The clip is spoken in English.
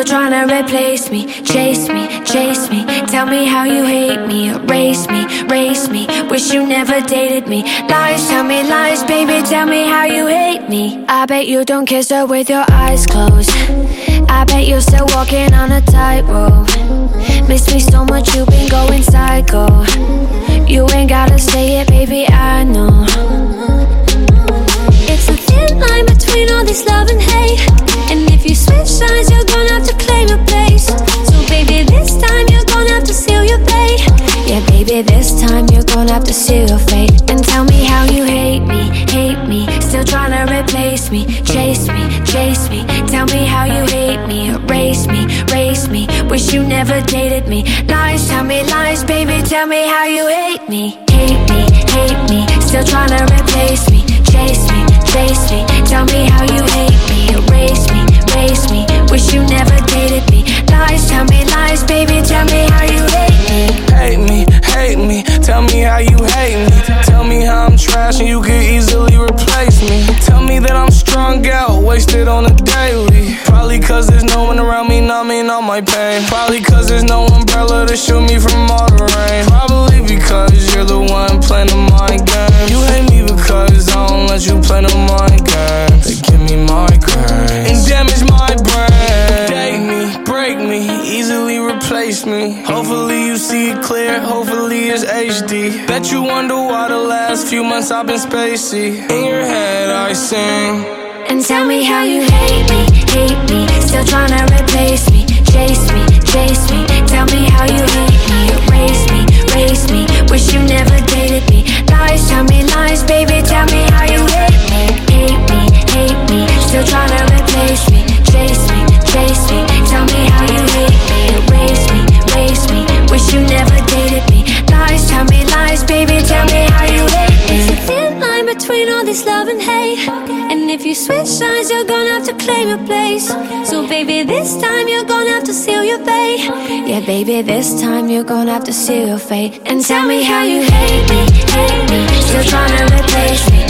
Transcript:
Still trying to replace me, chase me, chase me. Tell me how you hate me, erase me, race me. Wish you never dated me. Lies, tell me lies, baby. Tell me how you hate me. I bet you don't kiss her with your eyes closed. I bet you're still walking on a tightrope. Miss me so much, you've been going psycho. You ain't gotta say it, baby. I know. It's a thin line between all this love and hate. And if you switch sides, you're gonna claim your place. So, baby, this time you're gonna have to seal your fate. Yeah, baby, this time you're gonna have to seal your fate. And tell me how you hate me, hate me. Still trying to replace me, chase me, chase me. Tell me how you hate me, erase me, race me. Wish you never dated me. Lies, tell me lies, baby. Tell me how you hate me, hate me, hate me. Still trying to replace me, chase me, chase me. Tell me how you baby. Tell me how you hate me. Hate me, hate me, tell me how you hate me. Tell me how I'm trash and you could easily replace me. Tell me that I'm strung out, wasted on a daily. Probably cause there's no one around me numbing all my pain. Probably cause there's no umbrella to shield me from all the rain. Easily replace me. Hopefully you see it clear, hopefully it's HD. Bet you wonder why the last few months I've been spacey. In your head I sing. And tell me how you hate me, hate me. Tell me how you hate me. It's a thin line between all this love and hate. And if you switch sides, you're gonna have to claim your place. So, baby, this time you're gonna have to seal your fate. Yeah, baby, this time you're gonna have to seal your fate. And tell me how you hate me, hate me. Still trying to replace me,